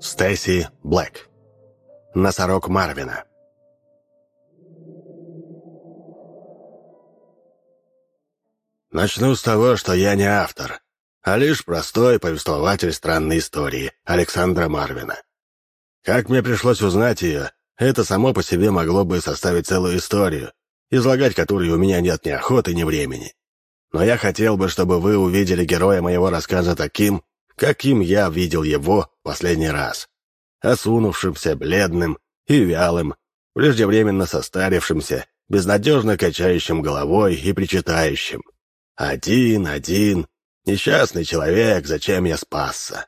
Стейси Блэк. Носорог Марвина. Начну с того, что я не автор, а лишь простой повествователь странной истории Александра Марвина. Как мне пришлось узнать ее, это само по себе могло бы составить целую историю, излагать которую у меня нет ни охоты, ни времени. Но я хотел бы, чтобы вы увидели героя моего рассказа таким, каким я видел его последний раз. Осунувшимся, бледным и вялым, преждевременно состарившимся, безнадежно качающим головой и причитающим. Один, один, несчастный человек, зачем я спасся?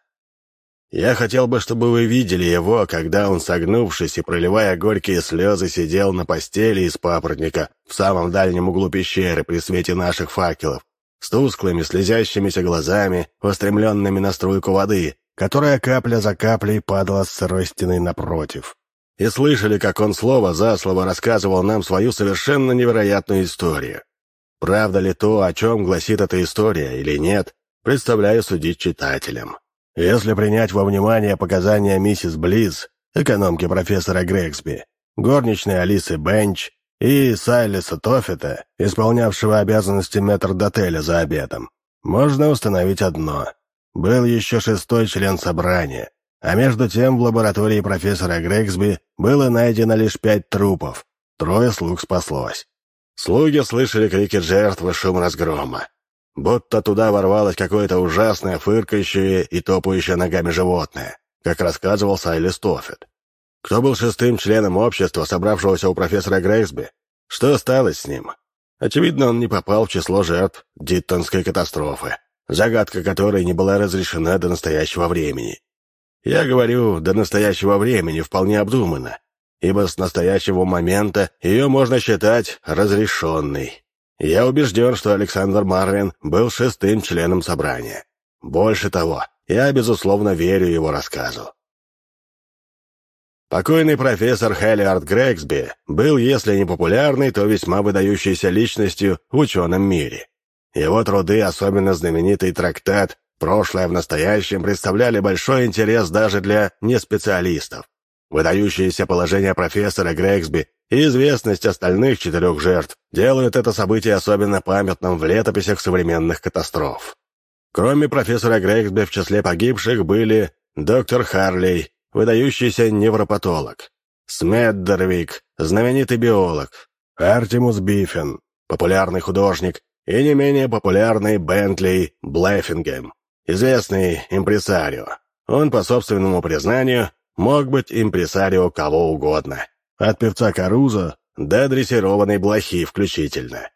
Я хотел бы, чтобы вы видели его, когда он, согнувшись и проливая горькие слезы, сидел на постели из папоротника в самом дальнем углу пещеры при свете наших факелов, с тусклыми, слезящимися глазами, устремленными на струйку воды, которая капля за каплей падала с сырой стены напротив. И слышали, как он слово за слово рассказывал нам свою совершенно невероятную историю. Правда ли то, о чем гласит эта история, или нет, представляю судить читателям. Если принять во внимание показания миссис Близ, экономки профессора Грегсби, горничной Алисы Бенч и Сайлиса Тоффета, исполнявшего обязанности метрдотеля за обедом, можно установить одно. Был еще шестой член собрания, а между тем в лаборатории профессора Грегсби было найдено лишь пять трупов, трое слуг спаслось. Слуги слышали крики жертвы, шум разгрома будто туда ворвалось какое-то ужасное, фыркающее и топающее ногами животное, как рассказывал Сайли Стоффет. Кто был шестым членом общества, собравшегося у профессора Грейсби? Что стало с ним? Очевидно, он не попал в число жертв Диттонской катастрофы, загадка которой не была разрешена до настоящего времени. Я говорю «до настоящего времени» вполне обдуманно, ибо с настоящего момента ее можно считать разрешенной. Я убежден, что Александр Марвин был шестым членом собрания. Больше того, я, безусловно, верю его рассказу. Покойный профессор Хеллиард Грегсби был, если не популярной, то весьма выдающейся личностью в ученом мире. Его труды, особенно знаменитый трактат «Прошлое в настоящем», представляли большой интерес даже для неспециалистов. Выдающееся положение профессора Грегсби и известность остальных четырех жертв делают это событие особенно памятным в летописях современных катастроф. Кроме профессора Грейгсби в числе погибших были доктор Харлей, выдающийся невропатолог, Смеддервик, знаменитый биолог, Артемус Биффин, популярный художник, и не менее популярный Бентли Блеффингем, известный импресарио. Он, по собственному признанию, мог быть импресарио кого угодно, от певца Каруза до дрессированной блохи включительно.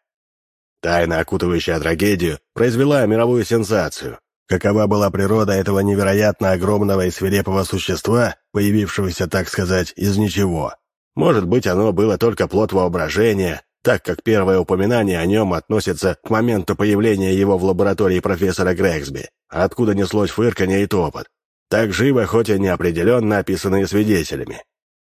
Тайна, окутывающая трагедию, произвела мировую сенсацию. Какова была природа этого невероятно огромного и свирепого существа, появившегося, так сказать, из ничего? Может быть, оно было только плод воображения, так как первое упоминание о нем относится к моменту появления его в лаборатории профессора Грегсби, откуда неслось фырканье и топот, так живо, хоть и неопределенно описанные свидетелями.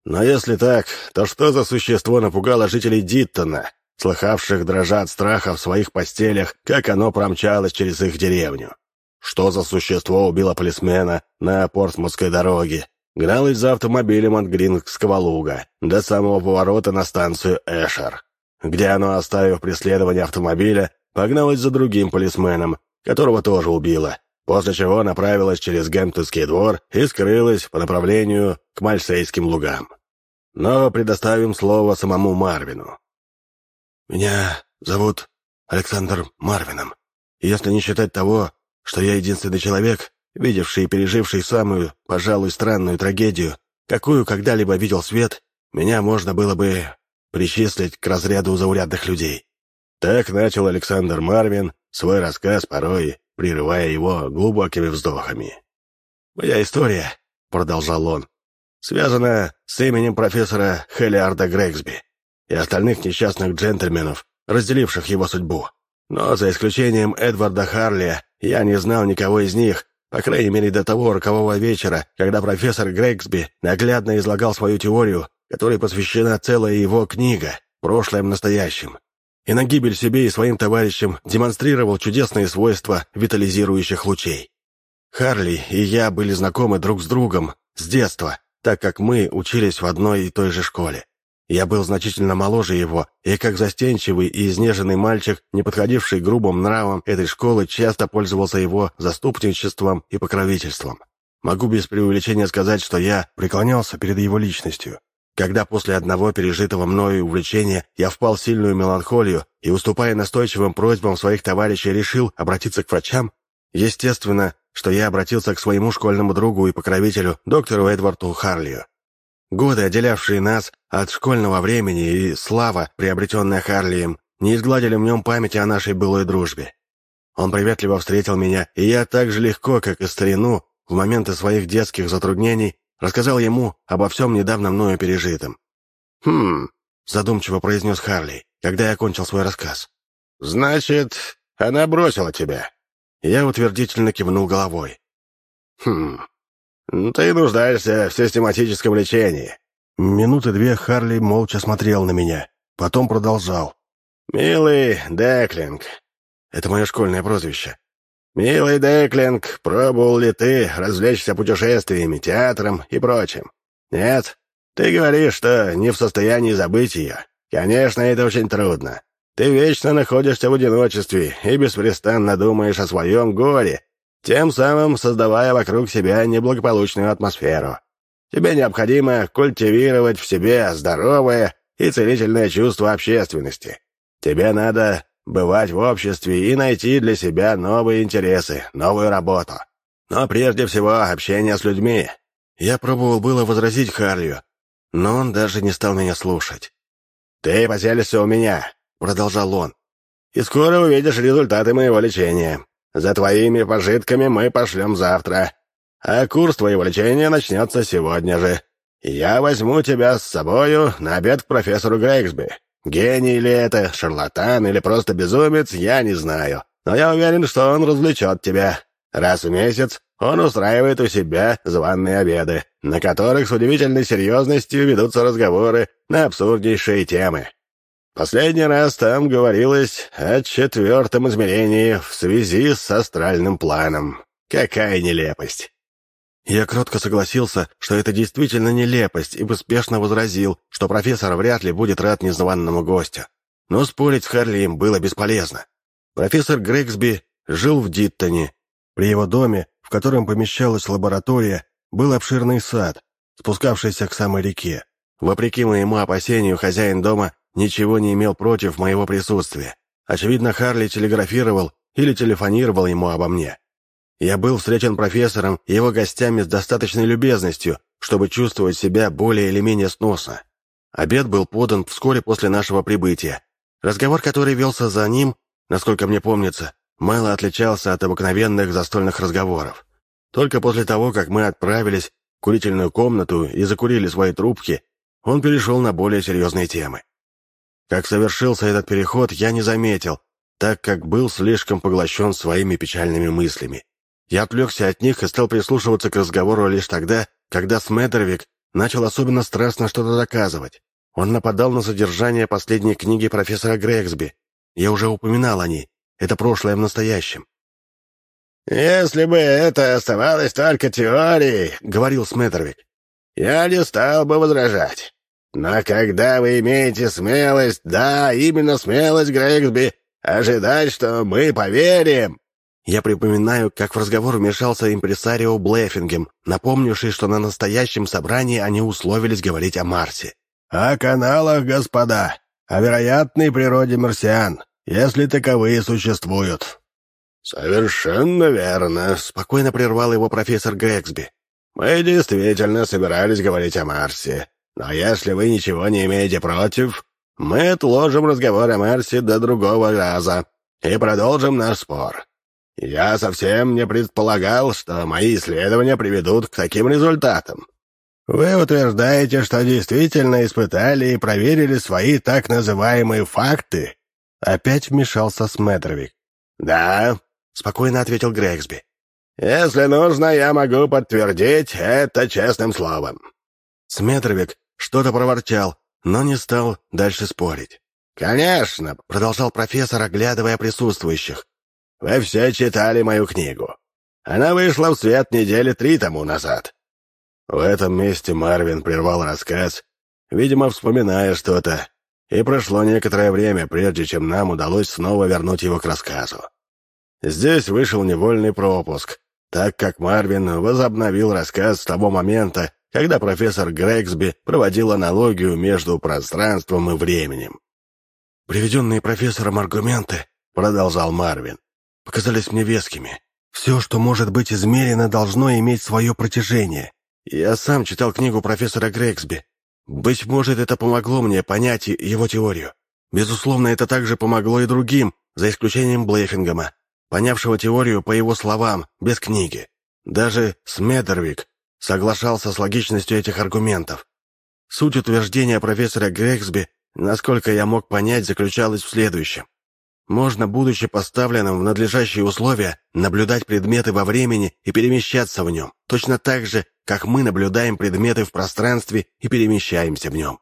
Но если так, то что за существо напугало жителей Диттона, слыхавших дрожа от страха в своих постелях, как оно промчалось через их деревню? Что за существо убило полисмена на Портсмутской дороге, гналось за автомобилем от Грингского луга до самого поворота на станцию Эшер, где оно, оставив преследование автомобиля, погналось за другим полисменом, которого тоже убило, после чего направилась через Гемптонский двор и скрылась по направлению к Мальсейским лугам. Но предоставим слово самому Марвину. «Меня зовут Александр Марвином. Если не считать того, что я единственный человек, видевший и переживший самую, пожалуй, странную трагедию, какую когда-либо видел свет, меня можно было бы причислить к разряду заурядных людей». Так начал Александр Марвин свой рассказ порой прерывая его глубокими вздохами. «Моя история», — продолжал он, — «связана с именем профессора Хелиарда Грегсби и остальных несчастных джентльменов, разделивших его судьбу. Но за исключением Эдварда Харли я не знал никого из них, по крайней мере до того рокового вечера, когда профессор Грегсби наглядно излагал свою теорию, которой посвящена целая его книга, прошлое в настоящем. И на гибель себе и своим товарищам демонстрировал чудесные свойства витализирующих лучей. Харли и я были знакомы друг с другом с детства, так как мы учились в одной и той же школе. Я был значительно моложе его, и как застенчивый и изнеженный мальчик, не подходивший грубым нравам этой школы, часто пользовался его заступничеством и покровительством. Могу без преувеличения сказать, что я преклонялся перед его личностью. Когда после одного пережитого мною увлечения я впал в сильную меланхолию и, уступая настойчивым просьбам своих товарищей, решил обратиться к врачам, естественно, что я обратился к своему школьному другу и покровителю, доктору Эдварду Харлию. Годы, отделявшие нас от школьного времени и слава, приобретенная Харлием, не изгладили в нем памяти о нашей былой дружбе. Он приветливо встретил меня, и я так же легко, как и старину, в моменты своих детских затруднений, рассказал ему обо всем недавно мною пережитом. «Хм», — задумчиво произнес Харли, когда я окончил свой рассказ. «Значит, она бросила тебя?» Я утвердительно кивнул головой. «Хм, ты нуждаешься в систематическом лечении». Минуты две Харли молча смотрел на меня, потом продолжал. «Милый Деклинг». Это мое школьное прозвище. «Милый Деклинг, пробовал ли ты развлечься путешествиями, театром и прочим? Нет? Ты говоришь, что не в состоянии забыть ее. Конечно, это очень трудно. Ты вечно находишься в одиночестве и беспрестанно думаешь о своем горе, тем самым создавая вокруг себя неблагополучную атмосферу. Тебе необходимо культивировать в себе здоровое и целительное чувство общественности. Тебе надо бывать в обществе и найти для себя новые интересы, новую работу. Но прежде всего общение с людьми. Я пробовал было возразить Харлью, но он даже не стал меня слушать. «Ты поселишься у меня», — продолжал он, «и скоро увидишь результаты моего лечения. За твоими пожитками мы пошлем завтра, а курс твоего лечения начнется сегодня же. Я возьму тебя с собою на обед к профессору Грейгсби. Гений ли это, шарлатан или просто безумец, я не знаю. Но я уверен, что он развлечет тебя. Раз в месяц он устраивает у себя званные обеды, на которых с удивительной серьезностью ведутся разговоры на абсурднейшие темы. Последний раз там говорилось о четвертом измерении в связи с астральным планом. Какая нелепость! Я кротко согласился, что это действительно нелепость, и поспешно возразил, что профессор вряд ли будет рад незваному гостю. Но спорить с Харлием было бесполезно. Профессор Грегсби жил в Диттоне. При его доме, в котором помещалась лаборатория, был обширный сад, спускавшийся к самой реке. Вопреки моему опасению, хозяин дома ничего не имел против моего присутствия. Очевидно, Харли телеграфировал или телефонировал ему обо мне. Я был встречен профессором и его гостями с достаточной любезностью, чтобы чувствовать себя более или менее сносно. Обед был подан вскоре после нашего прибытия. Разговор, который велся за ним, насколько мне помнится, мало отличался от обыкновенных застольных разговоров. Только после того, как мы отправились в курительную комнату и закурили свои трубки, он перешел на более серьезные темы. Как совершился этот переход, я не заметил, так как был слишком поглощен своими печальными мыслями. Я отвлекся от них и стал прислушиваться к разговору лишь тогда, когда Смедервик начал особенно страстно что-то доказывать. Он нападал на содержание последней книги профессора Грегсби. Я уже упоминал о ней. Это прошлое в настоящем. «Если бы это оставалось только теорией», — говорил Смедервик, — «я не стал бы возражать. Но когда вы имеете смелость, да, именно смелость, Грегсби, ожидать, что мы поверим...» Я припоминаю, как в разговор вмешался импресарио Блеффингем, напомнивший, что на настоящем собрании они условились говорить о Марсе. «О каналах, господа, о вероятной природе марсиан, если таковые существуют». «Совершенно верно», — спокойно прервал его профессор Грексби. «Мы действительно собирались говорить о Марсе. Но если вы ничего не имеете против, мы отложим разговор о Марсе до другого раза и продолжим наш спор. Я совсем не предполагал, что мои исследования приведут к таким результатам. Вы утверждаете, что действительно испытали и проверили свои так называемые факты? Опять вмешался Сметровик. Да, спокойно ответил Грексби. Если нужно, я могу подтвердить это честным словом. Сметровик что-то проворчал, но не стал дальше спорить. «Конечно», — продолжал профессор, оглядывая присутствующих. «Вы все читали мою книгу. Она вышла в свет недели три тому назад». В этом месте Марвин прервал рассказ, видимо, вспоминая что-то, и прошло некоторое время, прежде чем нам удалось снова вернуть его к рассказу. Здесь вышел невольный пропуск, так как Марвин возобновил рассказ с того момента, когда профессор Грегсби проводил аналогию между пространством и временем. «Приведенные профессором аргументы», — продолжал Марвин, — «показались мне вескими. Все, что может быть измерено, должно иметь свое протяжение. Я сам читал книгу профессора Грегсби. Быть может, это помогло мне понять его теорию. Безусловно, это также помогло и другим, за исключением Блейфингема, понявшего теорию по его словам, без книги. Даже Смедервик соглашался с логичностью этих аргументов. Суть утверждения профессора Грегсби Насколько я мог понять, заключалась в следующем. Можно, будучи поставленным в надлежащие условия, наблюдать предметы во времени и перемещаться в нем, точно так же, как мы наблюдаем предметы в пространстве и перемещаемся в нем.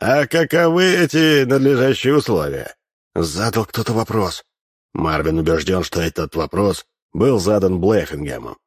«А каковы эти надлежащие условия?» Задал кто-то вопрос. Марвин убежден, что этот вопрос был задан Блеффингемом.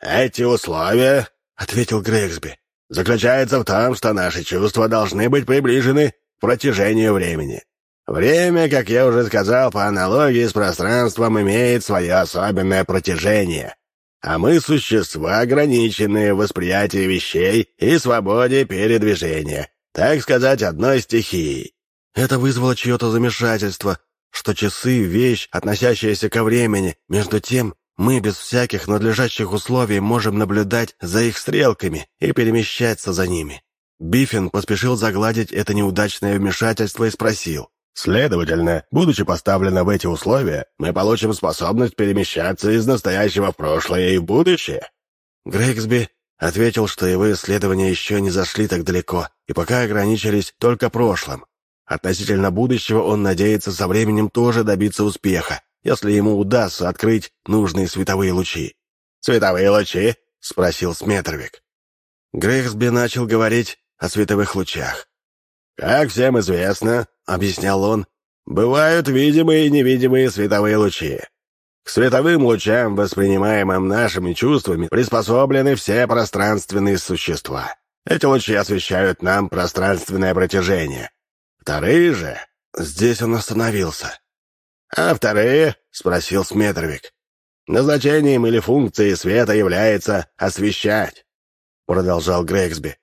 «Эти условия, — ответил Грегсби, — заключаются в том, что наши чувства должны быть приближены протяжению времени. Время, как я уже сказал, по аналогии с пространством, имеет свое особенное протяжение. А мы — существа, ограниченные в восприятии вещей и свободе передвижения, так сказать, одной стихии. Это вызвало чье-то замешательство, что часы — вещь, относящаяся ко времени. Между тем, мы без всяких надлежащих условий можем наблюдать за их стрелками и перемещаться за ними. Биффин поспешил загладить это неудачное вмешательство и спросил. «Следовательно, будучи поставлены в эти условия, мы получим способность перемещаться из настоящего в прошлое и в будущее?» Грейгсби ответил, что его исследования еще не зашли так далеко и пока ограничились только прошлым. Относительно будущего он надеется со временем тоже добиться успеха, если ему удастся открыть нужные световые лучи. «Световые лучи?» — спросил Сметровик. Грейгсби начал говорить о световых лучах. «Как всем известно, — объяснял он, — бывают видимые и невидимые световые лучи. К световым лучам, воспринимаемым нашими чувствами, приспособлены все пространственные существа. Эти лучи освещают нам пространственное протяжение. Вторые же...» Здесь он остановился. «А вторые?» — спросил Сметровик. «Назначением или функцией света является освещать», — продолжал Грегсби.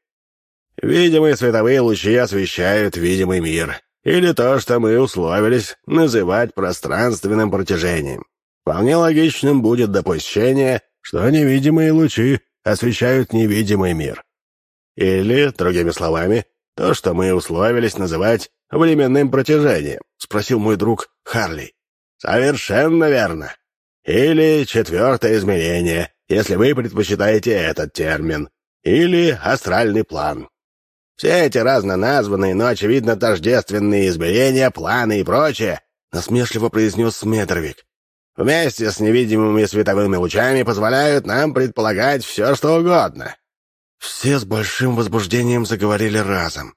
Видимые световые лучи освещают видимый мир, или то, что мы условились называть пространственным протяжением. Вполне логичным будет допущение, что невидимые лучи освещают невидимый мир. Или, другими словами, то, что мы условились называть временным протяжением, спросил мой друг Харли. Совершенно верно. Или четвертое измерение, если вы предпочитаете этот термин. Или астральный план. Все эти разноназванные, но, очевидно, тождественные измерения, планы и прочее, — насмешливо произнес Сметровик. Вместе с невидимыми световыми лучами позволяют нам предполагать все, что угодно. Все с большим возбуждением заговорили разом.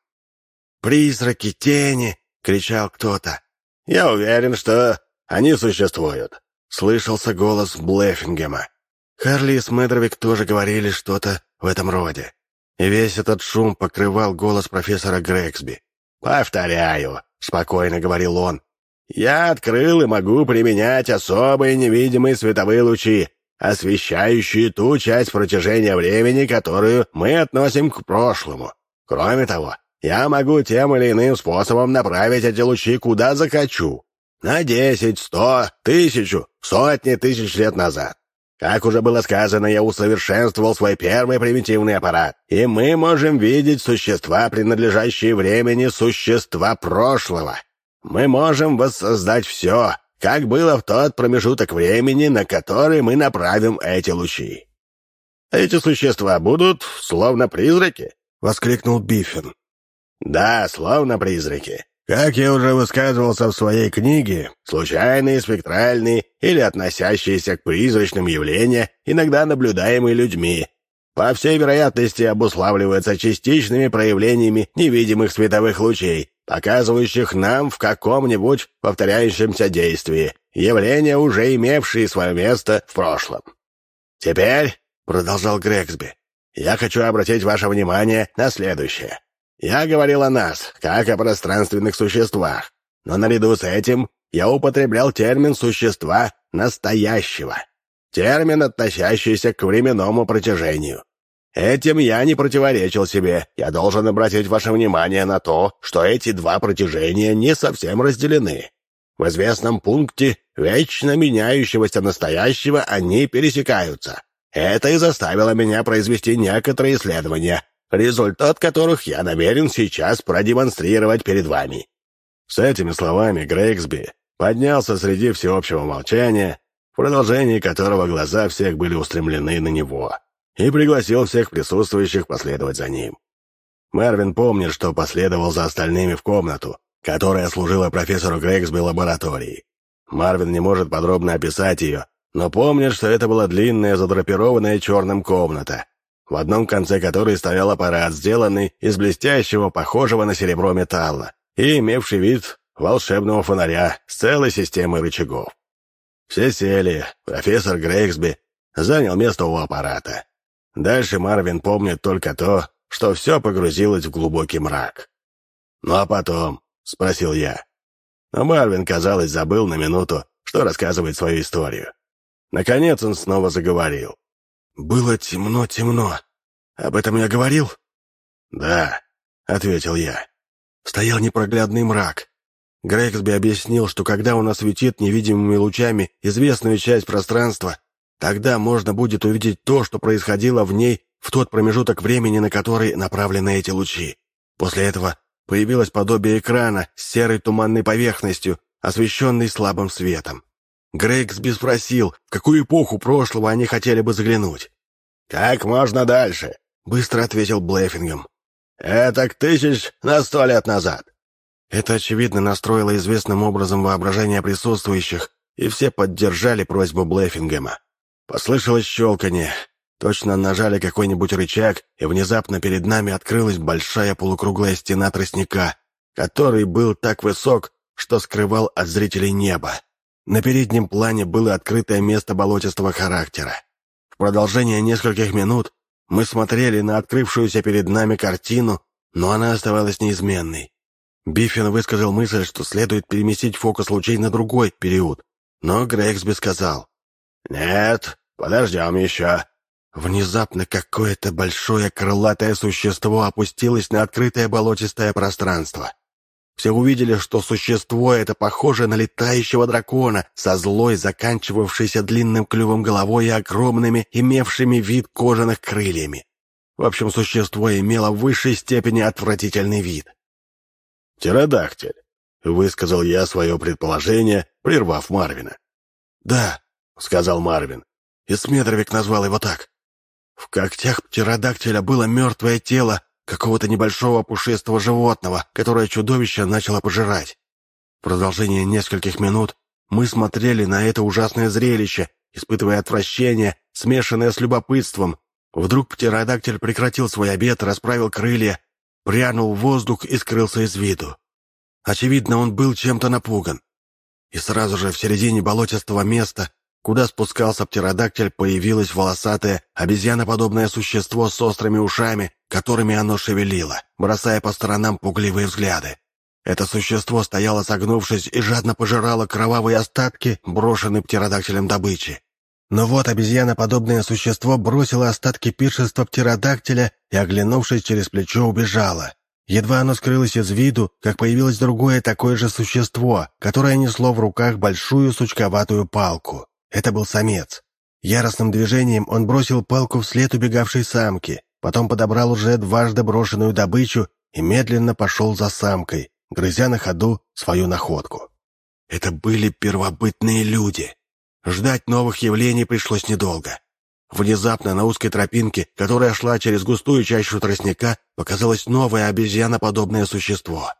«Призраки, тени!» — кричал кто-то. «Я уверен, что они существуют», — слышался голос Блеффингема. Харли и Смедровик тоже говорили что-то в этом роде. И весь этот шум покрывал голос профессора Грексби. «Повторяю», — спокойно говорил он, — «я открыл и могу применять особые невидимые световые лучи, освещающие ту часть протяжения времени, которую мы относим к прошлому. Кроме того, я могу тем или иным способом направить эти лучи куда захочу. На десять, сто, тысячу, сотни тысяч лет назад. Как уже было сказано, я усовершенствовал свой первый примитивный аппарат, и мы можем видеть существа, принадлежащие времени существа прошлого. Мы можем воссоздать все, как было в тот промежуток времени, на который мы направим эти лучи. «Эти существа будут словно призраки?» — воскликнул Биффин. «Да, словно призраки. Как я уже высказывался в своей книге, случайные, спектральные или относящиеся к призрачным явления, иногда наблюдаемые людьми. по всей вероятности, обуславливается частичными проявлениями невидимых световых лучей, показывающих нам в каком-нибудь повторяющемся действии явления, уже имевшие свое место в прошлом. Теперь, — продолжал Грексби, — я хочу обратить ваше внимание на следующее. Я говорил о нас, как о пространственных существах, но наряду с этим я употреблял термин «существа настоящего». Термин, относящийся к временному протяжению. Этим я не противоречил себе. Я должен обратить ваше внимание на то, что эти два протяжения не совсем разделены. В известном пункте вечно меняющегося настоящего они пересекаются. Это и заставило меня произвести некоторые исследования, результат которых я намерен сейчас продемонстрировать перед вами». С этими словами Грейксби поднялся среди всеобщего молчания в продолжении которого глаза всех были устремлены на него, и пригласил всех присутствующих последовать за ним. Марвин помнит, что последовал за остальными в комнату, которая служила профессору Грейгсби лабораторией. Марвин не может подробно описать ее, но помнит, что это была длинная, задрапированная черным комната, в одном конце которой стоял аппарат, сделанный из блестящего, похожего на серебро металла, и имевший вид волшебного фонаря с целой системой рычагов. Все сели, профессор Грейксби занял место у аппарата. Дальше Марвин помнит только то, что все погрузилось в глубокий мрак. «Ну а потом?» — спросил я. Но Марвин, казалось, забыл на минуту, что рассказывает свою историю. Наконец он снова заговорил. «Было темно-темно. Об этом я говорил?» «Да», — ответил я. Стоял непроглядный мрак. Грейксби объяснил, что когда он осветит невидимыми лучами известную часть пространства, тогда можно будет увидеть то, что происходило в ней в тот промежуток времени, на который направлены эти лучи. После этого появилось подобие экрана с серой туманной поверхностью, освещенной слабым светом. Грейксби спросил, в какую эпоху прошлого они хотели бы заглянуть. «Как можно дальше?» — быстро ответил Блеффингем. «Это к тысяч на сто лет назад. Это, очевидно, настроило известным образом воображение присутствующих, и все поддержали просьбу Блеффингема. Послышалось щелканье. Точно нажали какой-нибудь рычаг, и внезапно перед нами открылась большая полукруглая стена тростника, который был так высок, что скрывал от зрителей небо. На переднем плане было открытое место болотистого характера. В продолжение нескольких минут мы смотрели на открывшуюся перед нами картину, но она оставалась неизменной. Биффин высказал мысль, что следует переместить фокус лучей на другой период, но Грейксби сказал. «Нет, подождем еще». Внезапно какое-то большое крылатое существо опустилось на открытое болотистое пространство. Все увидели, что существо это похоже на летающего дракона со злой, заканчивавшейся длинным клювом головой и огромными, имевшими вид кожаных крыльями. В общем, существо имело в высшей степени отвратительный вид. «Птеродактиль», — высказал я свое предположение, прервав Марвина. «Да», — сказал Марвин, — и Смедровик назвал его так. В когтях птеродактиля было мертвое тело какого-то небольшого пушистого животного, которое чудовище начало пожирать. В продолжение нескольких минут мы смотрели на это ужасное зрелище, испытывая отвращение, смешанное с любопытством. Вдруг птеродактиль прекратил свой обед, расправил крылья прянул в воздух и скрылся из виду. Очевидно, он был чем-то напуган. И сразу же в середине болотистого места, куда спускался птеродактиль, появилось волосатое, обезьяноподобное существо с острыми ушами, которыми оно шевелило, бросая по сторонам пугливые взгляды. Это существо стояло согнувшись и жадно пожирало кровавые остатки, брошенной птеродактилем добычи. Но вот обезьяноподобное существо бросило остатки пиршества птеродактиля и, оглянувшись через плечо, убежало. Едва оно скрылось из виду, как появилось другое такое же существо, которое несло в руках большую сучковатую палку. Это был самец. Яростным движением он бросил палку вслед убегавшей самке, потом подобрал уже дважды брошенную добычу и медленно пошел за самкой, грызя на ходу свою находку. Это были первобытные люди. Ждать новых явлений пришлось недолго. Внезапно на узкой тропинке, которая шла через густую чащу тростника, показалось новое обезьяноподобное существо.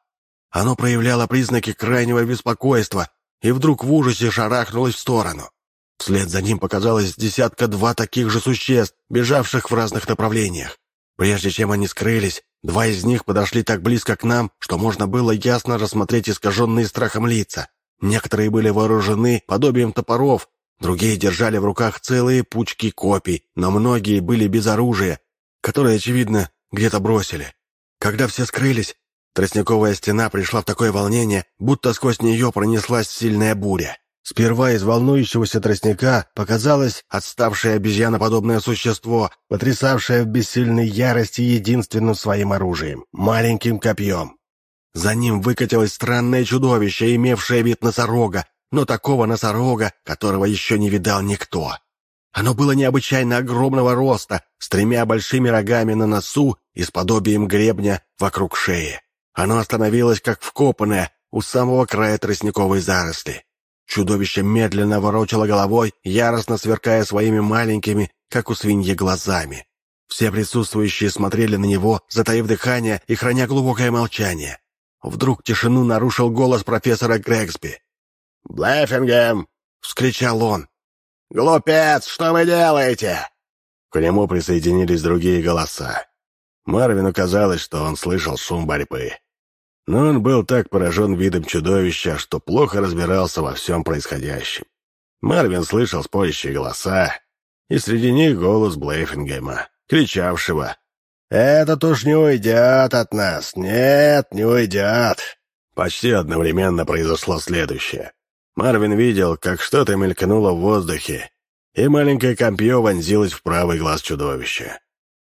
Оно проявляло признаки крайнего беспокойства и вдруг в ужасе шарахнулось в сторону. Вслед за ним показалось десятка-два таких же существ, бежавших в разных направлениях. Прежде чем они скрылись, два из них подошли так близко к нам, что можно было ясно рассмотреть искаженные страхом лица. Некоторые были вооружены подобием топоров, другие держали в руках целые пучки копий, но многие были без оружия, которое, очевидно, где-то бросили. Когда все скрылись, тростниковая стена пришла в такое волнение, будто сквозь нее пронеслась сильная буря. Сперва из волнующегося тростника показалось отставшее обезьяноподобное существо, потрясавшее в бессильной ярости единственным своим оружием — маленьким копьем. За ним выкатилось странное чудовище, имевшее вид носорога, но такого носорога, которого еще не видал никто. Оно было необычайно огромного роста, с тремя большими рогами на носу и с подобием гребня вокруг шеи. Оно остановилось как вкопанное у самого края тростниковой заросли. Чудовище медленно ворочало головой, яростно сверкая своими маленькими, как у свиньи, глазами. Все присутствующие смотрели на него, затаив дыхание и храня глубокое молчание. Вдруг тишину нарушил голос профессора Грегсби. «Блэффингем!» — вскричал он. «Глупец, что вы делаете?» К нему присоединились другие голоса. Марвину казалось, что он слышал шум борьбы. Но он был так поражен видом чудовища, что плохо разбирался во всем происходящем. Марвин слышал спорящие голоса, и среди них голос Блейфингема, кричавшего «Этот уж не уйдет от нас! Нет, не уйдет!» Почти одновременно произошло следующее. Марвин видел, как что-то мелькнуло в воздухе, и маленькое копье вонзилось в правый глаз чудовища.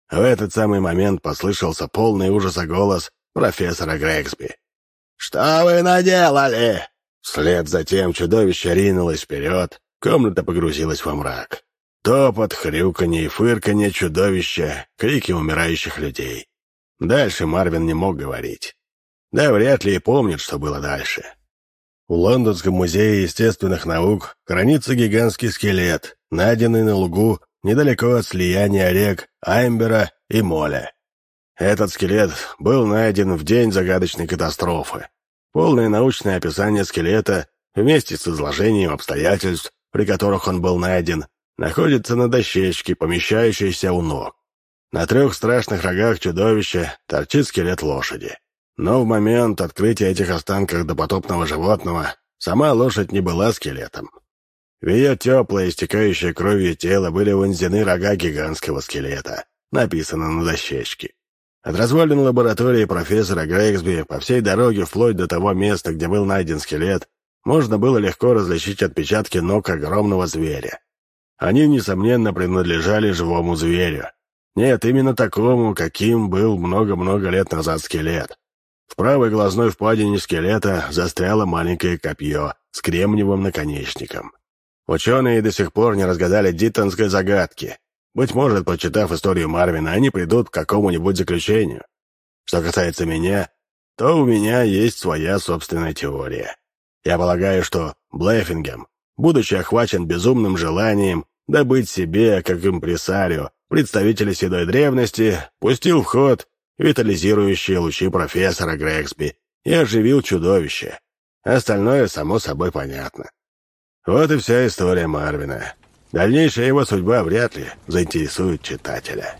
В этот самый момент послышался полный ужаса голос профессора Грегсби. «Что вы наделали?» Вслед за тем чудовище ринулось вперед, комната погрузилась во мрак. Топот, хрюканье и фырканье чудовища, крики умирающих людей. Дальше Марвин не мог говорить. Да вряд ли и помнит, что было дальше. В Лондонском музее естественных наук хранится гигантский скелет, найденный на лугу недалеко от слияния рек Аймбера и Моля. Этот скелет был найден в день загадочной катастрофы. Полное научное описание скелета вместе с изложением обстоятельств, при которых он был найден, находится на дощечке, помещающейся у ног. На трех страшных рогах чудовища торчит скелет лошади. Но в момент открытия этих останков допотопного животного сама лошадь не была скелетом. В ее теплое, истекающее кровью тело были вонзены рога гигантского скелета, написано на дощечке. От развалин лаборатории профессора Грейгсби по всей дороге вплоть до того места, где был найден скелет, можно было легко различить отпечатки ног огромного зверя. Они, несомненно, принадлежали живому зверю. Нет, именно такому, каким был много-много лет назад скелет. В правой глазной впадине скелета застряло маленькое копье с кремниевым наконечником. Ученые до сих пор не разгадали диттонской загадки, быть может, почитав историю Марвина, они придут к какому-нибудь заключению. Что касается меня, то у меня есть своя собственная теория. Я полагаю, что Блеффингем, будучи охвачен безумным желанием добыть себе, как импресарио, представителя седой древности, пустил в ход витализирующие лучи профессора Грексби и оживил чудовище. Остальное, само собой, понятно. Вот и вся история Марвина. Дальнейшая его судьба вряд ли заинтересует читателя.